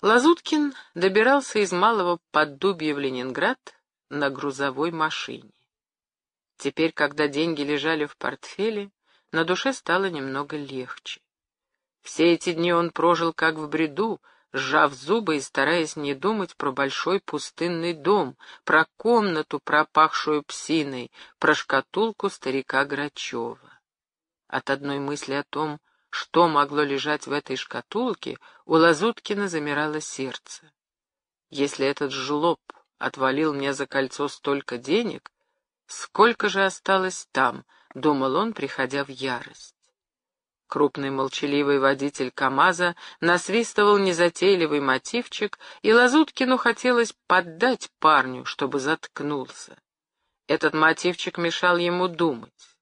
Лазуткин добирался из Малого Поддубья в Ленинград на грузовой машине. Теперь, когда деньги лежали в портфеле, на душе стало немного легче. Все эти дни он прожил как в бреду, сжав зубы и стараясь не думать про большой пустынный дом, про комнату, пропахшую псиной, про шкатулку старика Грачева. От одной мысли о том, что могло лежать в этой шкатулке, у Лазуткина замирало сердце. Если этот жлоб отвалил мне за кольцо столько денег, сколько же осталось там, — думал он, приходя в ярость. Крупный молчаливый водитель КамАЗа насвистывал незатейливый мотивчик, и Лазуткину хотелось поддать парню, чтобы заткнулся. Этот мотивчик мешал ему думать.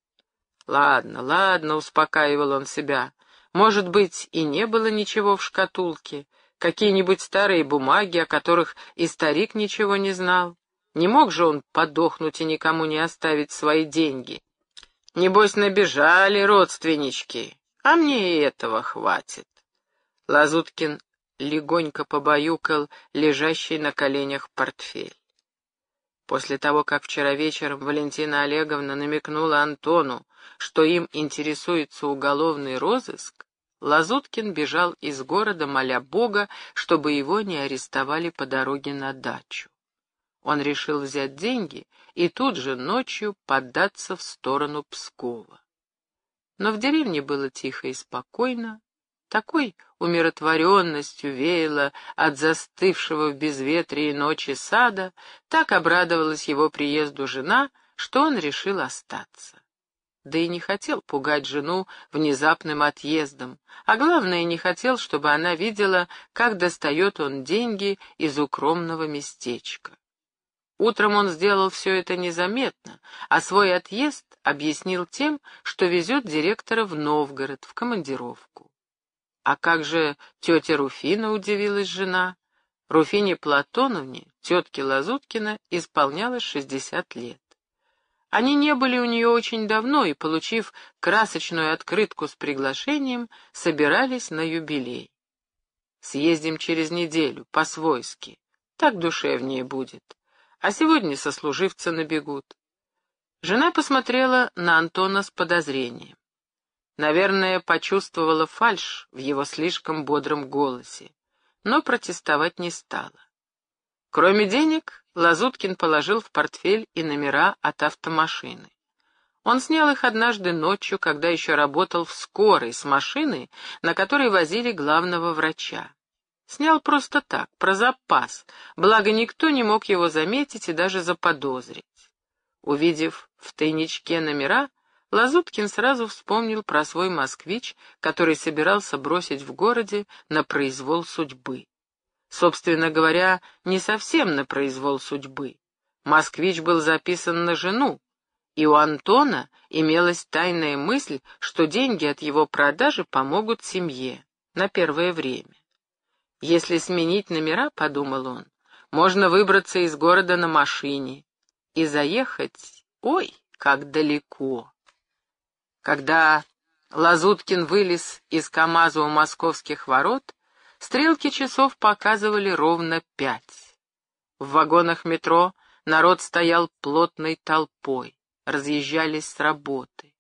«Ладно, ладно», — успокаивал он себя, — «может быть, и не было ничего в шкатулке, какие-нибудь старые бумаги, о которых и старик ничего не знал. Не мог же он подохнуть и никому не оставить свои деньги. Небось, набежали родственнички, а мне и этого хватит. Лазуткин легонько побаюкал лежащий на коленях портфель. После того, как вчера вечером Валентина Олеговна намекнула Антону, что им интересуется уголовный розыск, Лазуткин бежал из города, моля Бога, чтобы его не арестовали по дороге на дачу. Он решил взять деньги и тут же ночью поддаться в сторону Пскова. Но в деревне было тихо и спокойно, такой умиротворенностью веяло от застывшего в безветрии ночи сада, так обрадовалась его приезду жена, что он решил остаться. Да и не хотел пугать жену внезапным отъездом, а главное, не хотел, чтобы она видела, как достает он деньги из укромного местечка. Утром он сделал все это незаметно, а свой отъезд объяснил тем, что везет директора в Новгород, в командировку. А как же тетя Руфина, удивилась жена. Руфине Платоновне, тетке Лазуткина, исполнялось шестьдесят лет. Они не были у нее очень давно и, получив красочную открытку с приглашением, собирались на юбилей. Съездим через неделю, по-свойски. Так душевнее будет а сегодня сослуживцы набегут. Жена посмотрела на Антона с подозрением. Наверное, почувствовала фальшь в его слишком бодром голосе, но протестовать не стала. Кроме денег, Лазуткин положил в портфель и номера от автомашины. Он снял их однажды ночью, когда еще работал в скорой с машины, на которой возили главного врача. Снял просто так, про запас, благо никто не мог его заметить и даже заподозрить. Увидев в тайничке номера, Лазуткин сразу вспомнил про свой москвич, который собирался бросить в городе на произвол судьбы. Собственно говоря, не совсем на произвол судьбы. Москвич был записан на жену, и у Антона имелась тайная мысль, что деньги от его продажи помогут семье на первое время. Если сменить номера, — подумал он, — можно выбраться из города на машине и заехать, ой, как далеко. Когда Лазуткин вылез из КамАЗа у московских ворот, стрелки часов показывали ровно пять. В вагонах метро народ стоял плотной толпой, разъезжались с работы.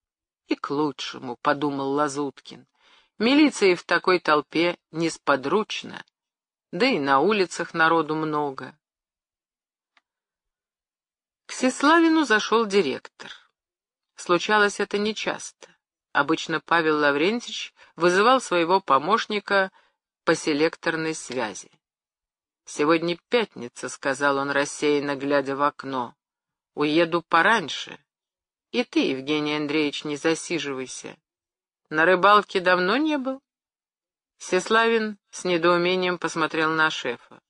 И к лучшему, — подумал Лазуткин, Милиции в такой толпе несподручно, да и на улицах народу много. К Сеславину зашел директор. Случалось это нечасто. Обычно Павел Лаврентьевич вызывал своего помощника по селекторной связи. «Сегодня пятница», — сказал он рассеянно, глядя в окно. «Уеду пораньше. И ты, Евгений Андреевич, не засиживайся. На рыбалке давно не был? Сеславин с недоумением посмотрел на шефа.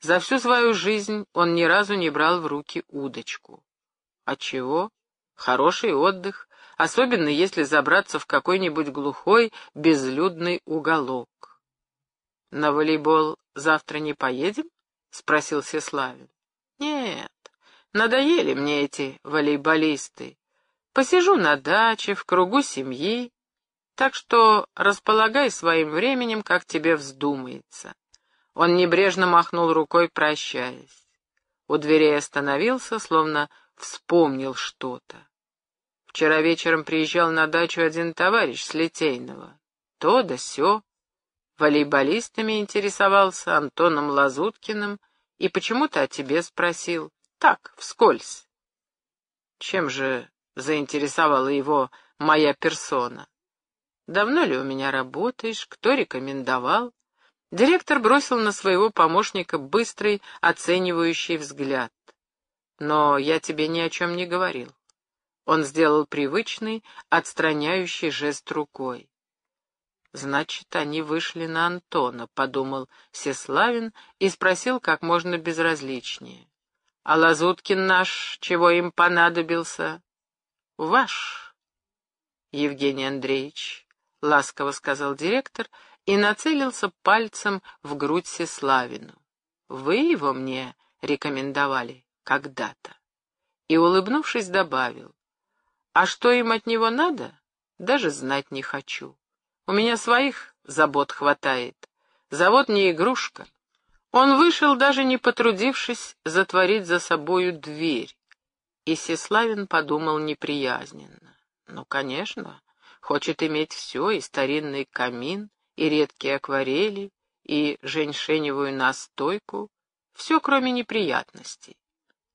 За всю свою жизнь он ни разу не брал в руки удочку. А чего? Хороший отдых, особенно если забраться в какой-нибудь глухой, безлюдный уголок. «На волейбол завтра не поедем?» — спросил Сеславин. «Нет, надоели мне эти волейболисты. Посижу на даче, в кругу семьи, так что располагай своим временем, как тебе вздумается. Он небрежно махнул рукой, прощаясь. У дверей остановился, словно вспомнил что-то. Вчера вечером приезжал на дачу один товарищ с Литейного. То да сё. Волейболистами интересовался, Антоном Лазуткиным, и почему-то о тебе спросил. Так, вскользь. Чем же заинтересовала его моя персона? Давно ли у меня работаешь? Кто рекомендовал? Директор бросил на своего помощника быстрый, оценивающий взгляд. Но я тебе ни о чем не говорил. Он сделал привычный, отстраняющий жест рукой. «Значит, они вышли на Антона», — подумал Сеславин и спросил как можно безразличнее. «А Лазуткин наш, чего им понадобился?» «Ваш, Евгений Андреевич», — ласково сказал директор и нацелился пальцем в грудь Сеславину. «Вы его мне рекомендовали когда-то». И, улыбнувшись, добавил. «А что им от него надо, даже знать не хочу. У меня своих забот хватает. Завод не игрушка». Он вышел, даже не потрудившись затворить за собою дверь. И Сеславин подумал неприязненно. Ну, конечно, Хочет иметь все, и старинный камин, и редкие акварели, и женьшеневую настойку, все, кроме неприятностей.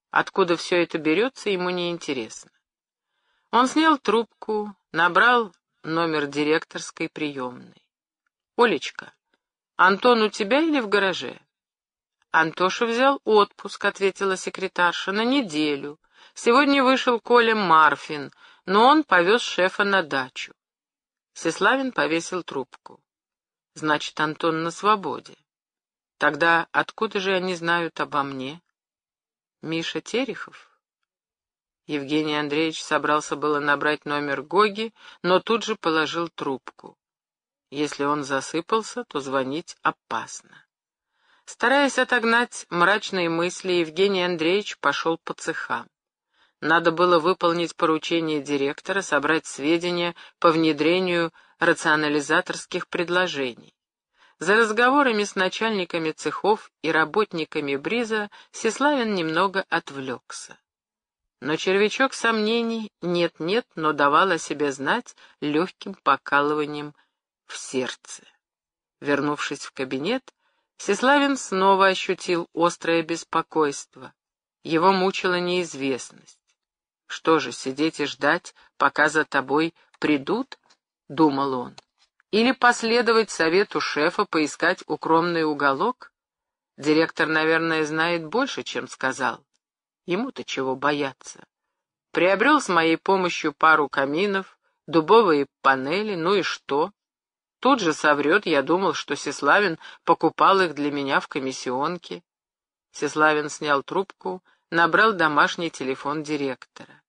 Откуда все это берется, ему не интересно. Он снял трубку, набрал номер директорской приемной. «Олечка, Антон у тебя или в гараже?» «Антоша взял отпуск», — ответила секретарша, — «на неделю. Сегодня вышел Коля Марфин, но он повез шефа на дачу. Сеславин повесил трубку. Значит, Антон на свободе. Тогда откуда же они знают обо мне? Миша Терехов? Евгений Андреевич собрался было набрать номер Гоги, но тут же положил трубку. Если он засыпался, то звонить опасно. Стараясь отогнать мрачные мысли, Евгений Андреевич пошел по цехам. Надо было выполнить поручение директора, собрать сведения по внедрению рационализаторских предложений. За разговорами с начальниками цехов и работниками Бриза Сеславин немного отвлекся. Но червячок сомнений нет-нет, но давал о себе знать легким покалыванием в сердце. Вернувшись в кабинет, Сеславин снова ощутил острое беспокойство. Его мучила неизвестность. Что же, сидеть и ждать, пока за тобой придут? — думал он. Или последовать совету шефа, поискать укромный уголок? Директор, наверное, знает больше, чем сказал. Ему-то чего бояться. Приобрел с моей помощью пару каминов, дубовые панели, ну и что? Тут же соврет, я думал, что Сеславин покупал их для меня в комиссионке. Сеславин снял трубку, набрал домашний телефон директора.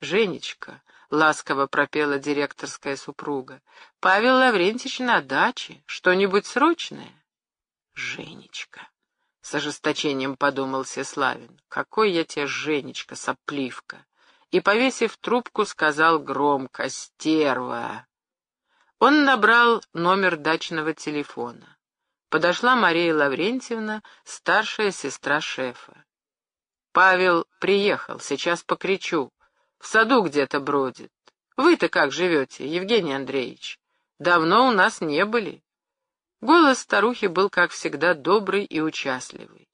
«Женечка», — ласково пропела директорская супруга, — «Павел Лаврентьевич на даче. Что-нибудь срочное?» «Женечка», — с ожесточением подумал Сеславин, — «какой я тебе Женечка, сопливка!» И, повесив трубку, сказал громко «Стерва!» Он набрал номер дачного телефона. Подошла Мария Лаврентьевна, старшая сестра шефа. «Павел приехал, сейчас покричу. В саду где-то бродит. Вы-то как живете, Евгений Андреевич? Давно у нас не были. Голос старухи был, как всегда, добрый и участливый.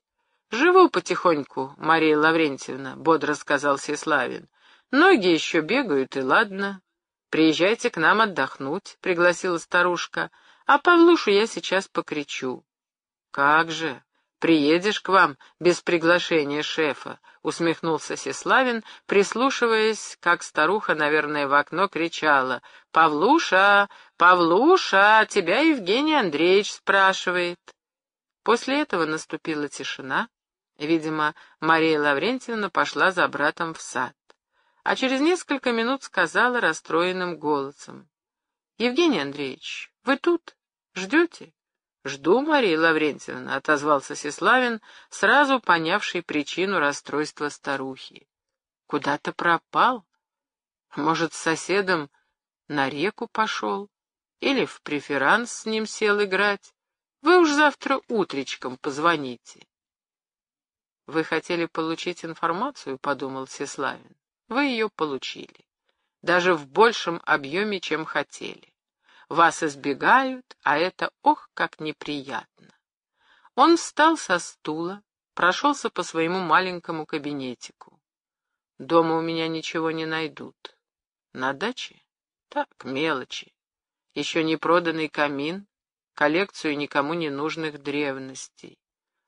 «Живу потихоньку, Мария Лаврентьевна», — бодро сказал Сеславин. «Ноги еще бегают, и ладно. Приезжайте к нам отдохнуть», — пригласила старушка, «а Павлушу я сейчас покричу». «Как же? «Приедешь к вам без приглашения шефа», — усмехнулся Сеславин, прислушиваясь, как старуха, наверное, в окно кричала. «Павлуша! Павлуша! Тебя Евгений Андреевич спрашивает!» После этого наступила тишина. Видимо, Мария Лаврентьевна пошла за братом в сад. А через несколько минут сказала расстроенным голосом. «Евгений Андреевич, вы тут? Ждете?» «Жду, Мария Лаврентьевна», — отозвался Сеславин, сразу понявший причину расстройства старухи. «Куда-то пропал? Может, с соседом на реку пошел? Или в преферанс с ним сел играть? Вы уж завтра утречком позвоните. Вы хотели получить информацию, подумал Сеславин. Вы ее получили. Даже в большем объеме, чем хотели. Вас избегают, а это ох, как неприятно. Он встал со стула, прошелся по своему маленькому кабинетику. Дома у меня ничего не найдут. На даче? Так, мелочи. Еще не проданный камин, коллекцию никому не нужных древностей.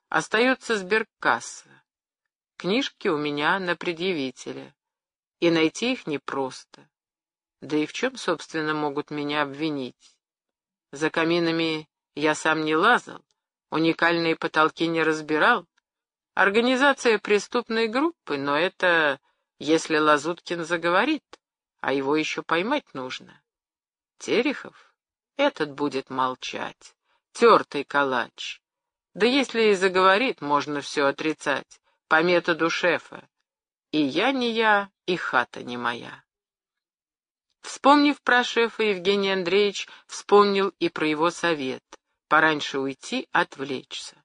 Остается сберкасса. Книжки у меня на предъявителя, и найти их непросто. Да и в чем, собственно, могут меня обвинить? За каминами я сам не лазал, уникальные потолки не разбирал. Организация преступной группы, но это если Лазуткин заговорит, а его еще поймать нужно. Терехов? Этот будет молчать. Тертый калач. Да если и заговорит, можно все отрицать. По методу шефа. И я не я, и хата не моя. Вспомнив про шефа, Евгений Андреевич вспомнил и про его совет. Пораньше уйти, отвлечься.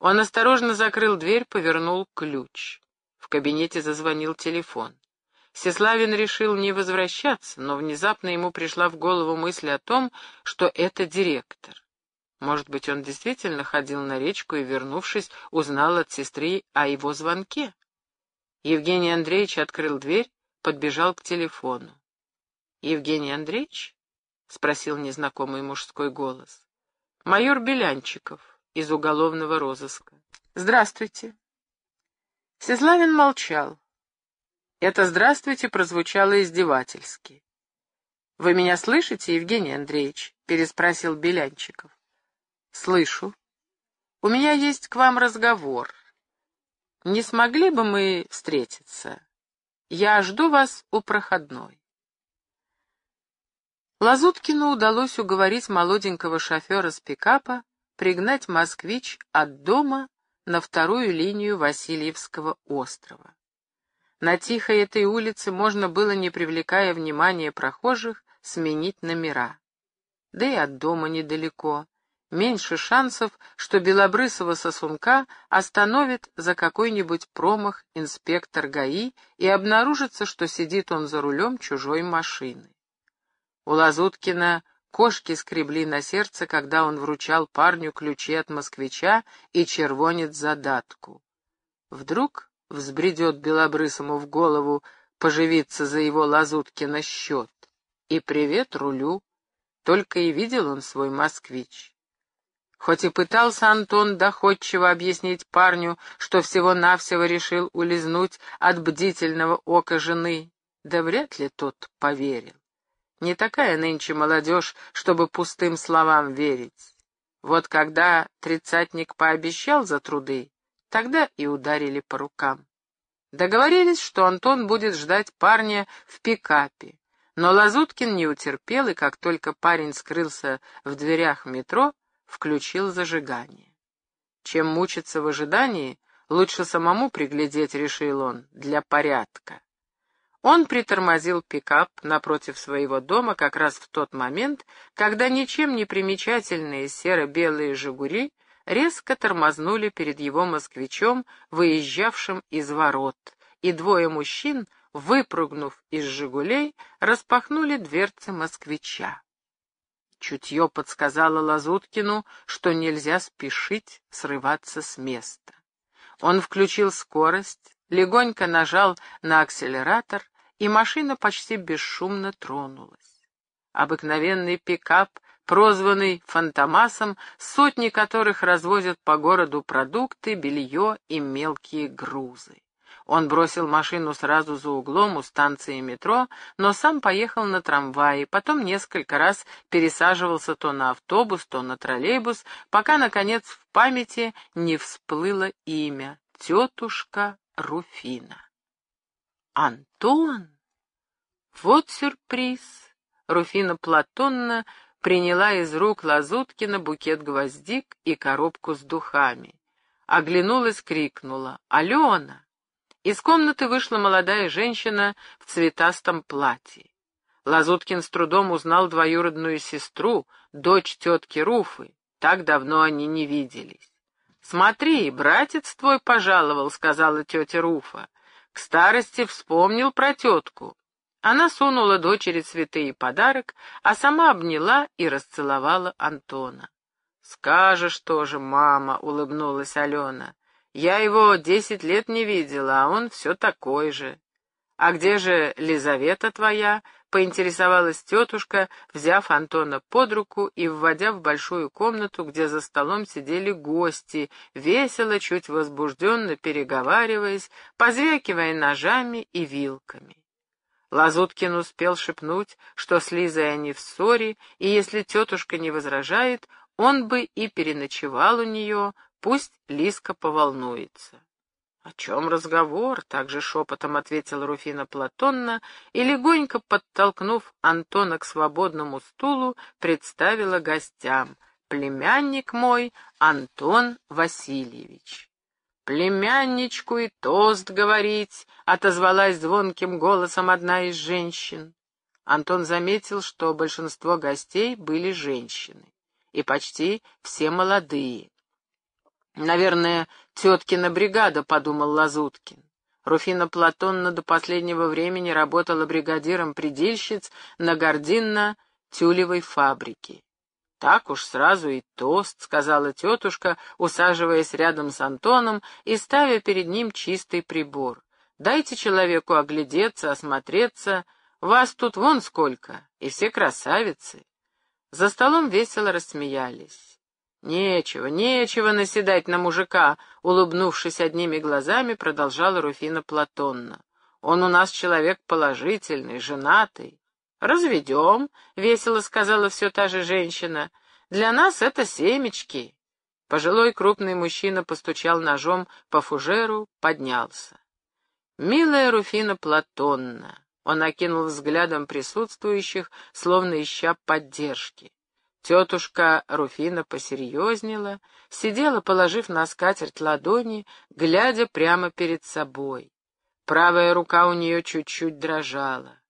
Он осторожно закрыл дверь, повернул ключ. В кабинете зазвонил телефон. Сеславин решил не возвращаться, но внезапно ему пришла в голову мысль о том, что это директор. Может быть, он действительно ходил на речку и, вернувшись, узнал от сестры о его звонке. Евгений Андреевич открыл дверь, подбежал к телефону. «Евгений Андреевич?» — спросил незнакомый мужской голос. «Майор Белянчиков из уголовного розыска. Здравствуйте». Сеславин молчал. Это «здравствуйте» прозвучало издевательски. «Вы меня слышите, Евгений Андреевич?» — переспросил Белянчиков. «Слышу. У меня есть к вам разговор. Не смогли бы мы встретиться? Я жду вас у проходной». Лазуткину удалось уговорить молоденького шофера с пикапа пригнать «Москвич» от дома на вторую линию Васильевского острова. На тихой этой улице можно было, не привлекая внимания прохожих, сменить номера. Да и от дома недалеко. Меньше шансов, что белобрысого сосунка остановит за какой-нибудь промах инспектор ГАИ и обнаружится, что сидит он за рулем чужой машины. У Лазуткина кошки скребли на сердце, когда он вручал парню ключи от москвича и червонец задатку. Вдруг взбредет Белобрысому в голову поживиться за его Лазуткина счет. И привет рулю. Только и видел он свой москвич. Хоть и пытался Антон доходчиво объяснить парню, что всего-навсего решил улизнуть от бдительного ока жены, да вряд ли тот поверил. Не такая нынче молодежь, чтобы пустым словам верить. Вот когда тридцатник пообещал за труды, Тогда и ударили по рукам. Договорились, что Антон будет ждать парня в пикапе. Но Лазуткин не утерпел, и как только парень скрылся в дверях метро, включил зажигание. Чем мучиться в ожидании, лучше самому приглядеть, решил он, для порядка. Он притормозил пикап напротив своего дома как раз в тот момент, когда ничем не примечательные серо-белые «Жигули» резко тормознули перед его москвичом, выезжавшим из ворот, и двое мужчин, выпрыгнув из «Жигулей», распахнули дверцы москвича. Чутье подсказало Лазуткину, что нельзя спешить срываться с места. Он включил скорость, легонько нажал на акселератор, и машина почти бесшумно тронулась. Обыкновенный пикап прозванный Фантомасом, сотни которых развозят по городу продукты, белье и мелкие грузы. Он бросил машину сразу за углом у станции метро, но сам поехал на трамвае, потом несколько раз пересаживался то на автобус, то на троллейбус, пока, наконец, в памяти не всплыло имя — тетушка Руфина. «Антон!» Вот сюрприз! Руфина Платонна приняла из рук Лазуткина букет гвоздик и коробку с духами. Оглянулась, крикнула «Алена!». Из комнаты вышла молодая женщина в цветастом платье. Лазуткин с трудом узнал двоюродную сестру, дочь тетки Руфы. Так давно они не виделись. «Смотри, братец твой пожаловал», — сказала тетя Руфа. «К старости вспомнил про тетку». Она сунула дочери цветы и подарок, а сама обняла и расцеловала Антона. «Скажешь тоже, мама», — улыбнулась Алена. «Я его десять лет не видела, а он все такой же». «А где же Лизавета твоя?» — поинтересовалась тетушка, взяв Антона под руку и вводя в большую комнату, где за столом сидели гости, весело, чуть возбужденно переговариваясь, позвякивая ножами и вилками. Лазуткин успел шепнуть, что с Лизой они в ссоре, и если тетушка не возражает, он бы и переночевал у нее, пусть Лизка поволнуется. — О чем разговор? — также шепотом ответила Руфина Платонна и, легонько подтолкнув Антона к свободному стулу, представила гостям. «Племянник мой Антон Васильевич». «Племянничку и тост говорить», — отозвалась звонким голосом одна из женщин. Антон заметил, что большинство гостей были женщины, и почти все молодые. «Наверное, теткина бригада», — подумал Лазуткин. Руфина Платонна до последнего времени работала бригадиром предельщиц на гординно-тюлевой фабрике. «Так уж сразу и тост», — сказала тетушка, усаживаясь рядом с Антоном и ставя перед ним чистый прибор. «Дайте человеку оглядеться, осмотреться. Вас тут вон сколько, и все красавицы». За столом весело рассмеялись. «Нечего, нечего наседать на мужика», — улыбнувшись одними глазами, продолжала Руфина Платонна. «Он у нас человек положительный, женатый». «Разведем», — весело сказала все та же женщина. «Для нас это семечки». Пожилой крупный мужчина постучал ножом по фужеру, поднялся. «Милая Руфина Платонна», — он окинул взглядом присутствующих, словно ища поддержки. Тетушка Руфина посерьезнела, сидела, положив на скатерть ладони, глядя прямо перед собой. Правая рука у нее чуть-чуть дрожала.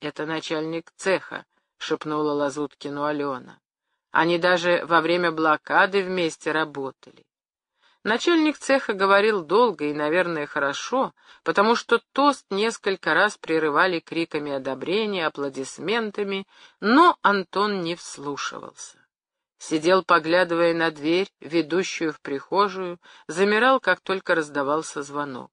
«Это начальник цеха», — шепнула Лазуткину Алена. Они даже во время блокады вместе работали. Начальник цеха говорил долго и, наверное, хорошо, потому что тост несколько раз прерывали криками одобрения, аплодисментами, но Антон не вслушивался. Сидел, поглядывая на дверь, ведущую в прихожую, замирал, как только раздавался звонок.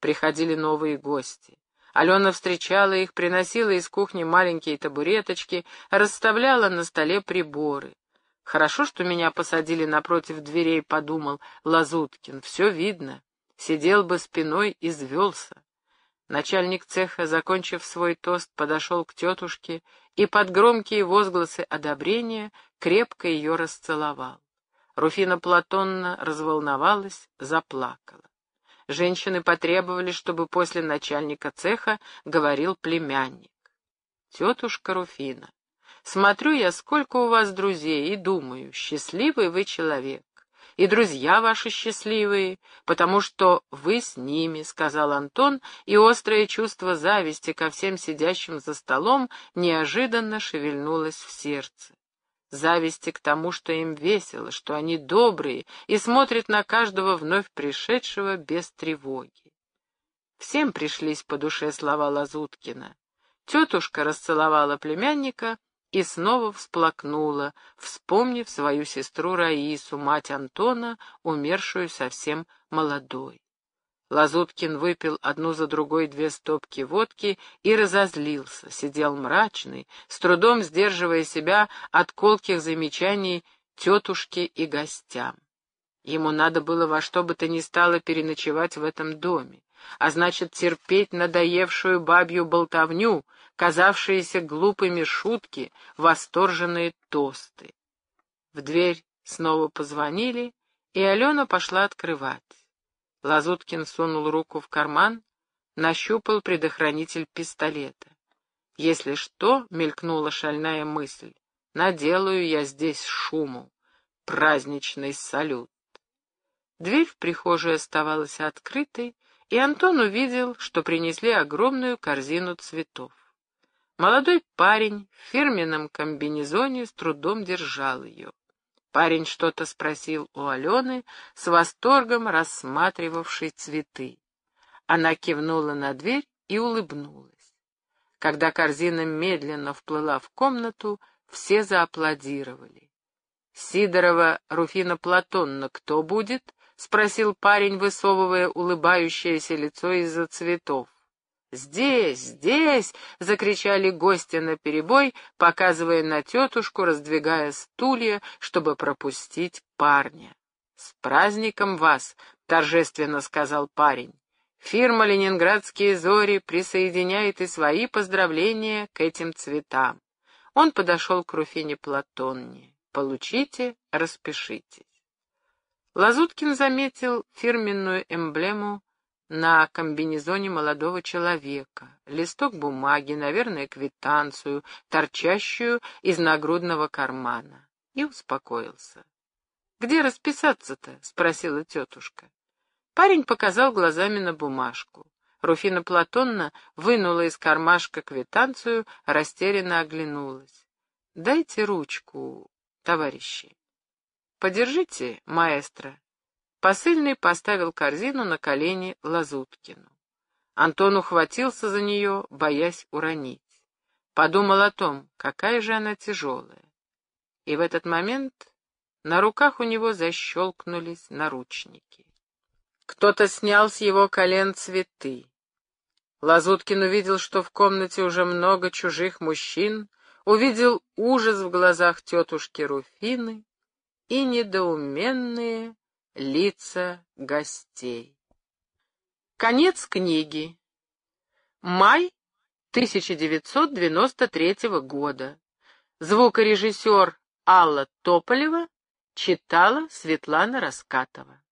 Приходили новые гости. Алена встречала их, приносила из кухни маленькие табуреточки, расставляла на столе приборы. Хорошо, что меня посадили напротив дверей, подумал Лазуткин. Все видно. Сидел бы спиной и звелся. Начальник цеха, закончив свой тост, подошел к тетушке и под громкие возгласы одобрения крепко ее расцеловал. Руфина Платонна разволновалась, заплакала. Женщины потребовали, чтобы после начальника цеха говорил племянник. «Тетушка Руфина, Смотрю я, сколько у вас друзей, и думаю, счастливый вы человек. И друзья ваши счастливые, потому что вы с ними, — сказал Антон, и острое чувство зависти ко всем сидящим за столом неожиданно шевельнулось в сердце. Зависти к тому, что им весело, что они добрые и смотрят на каждого вновь пришедшего без тревоги. Всем пришлись по душе слова Лазуткина. Тетушка расцеловала племянника, и снова всплакнула, вспомнив свою сестру Раису, мать Антона, умершую совсем молодой. Лазуткин выпил одну за другой две стопки водки и разозлился, сидел мрачный, с трудом сдерживая себя от колких замечаний тетушке и гостям. Ему надо было во что бы то ни стало переночевать в этом доме а значит терпеть надоевшую бабью болтовню, казавшиеся глупыми шутки, восторженные тосты. В дверь снова позвонили, и Алена пошла открывать. Лазуткин сунул руку в карман, нащупал предохранитель пистолета. Если что, мелькнула шальная мысль, наделаю я здесь шуму. Праздничный салют. Дверь в прихожую оставалась открытой, и Антон увидел, что принесли огромную корзину цветов. Молодой парень в фирменном комбинезоне с трудом держал ее. Парень что-то спросил у Алены, с восторгом рассматривавшей цветы. Она кивнула на дверь и улыбнулась. Когда корзина медленно вплыла в комнату, все зааплодировали. «Сидорова Руфина Платонна кто будет?» — спросил парень, высовывая улыбающееся лицо из-за цветов. «Здесь, здесь!» — закричали гости наперебой, показывая на тетушку, раздвигая стулья, чтобы пропустить парня. «С праздником вас!» — торжественно сказал парень. «Фирма «Ленинградские зори» присоединяет и свои поздравления к этим цветам». Он подошел к Руфине Платонне. «Получите, распишитесь». Лазуткин заметил фирменную эмблему на комбинезоне молодого человека, листок бумаги, наверное, квитанцию, торчащую из нагрудного кармана, и успокоился. «Где расписаться-то?» — спросила тетушка. Парень показал глазами на бумажку. Руфина Платонна вынула из кармашка квитанцию, растерянно оглянулась. «Дайте ручку, товарищи». «Подержите, маэстро», Посыльный поставил корзину на колени Лазуткину. Антон ухватился за нее, боясь уронить. Подумал о том, какая же она тяжелая. И в этот момент на руках у него защелкнулись наручники. Кто-то снял с его колен цветы. Лазуткин увидел, что в комнате уже много чужих мужчин, увидел ужас в глазах тетушки Руфины и недоуменные Лица гостей. Конец книги. Май 1993 года. Звукорежиссер Алла Тополева читала Светлана Раскатова.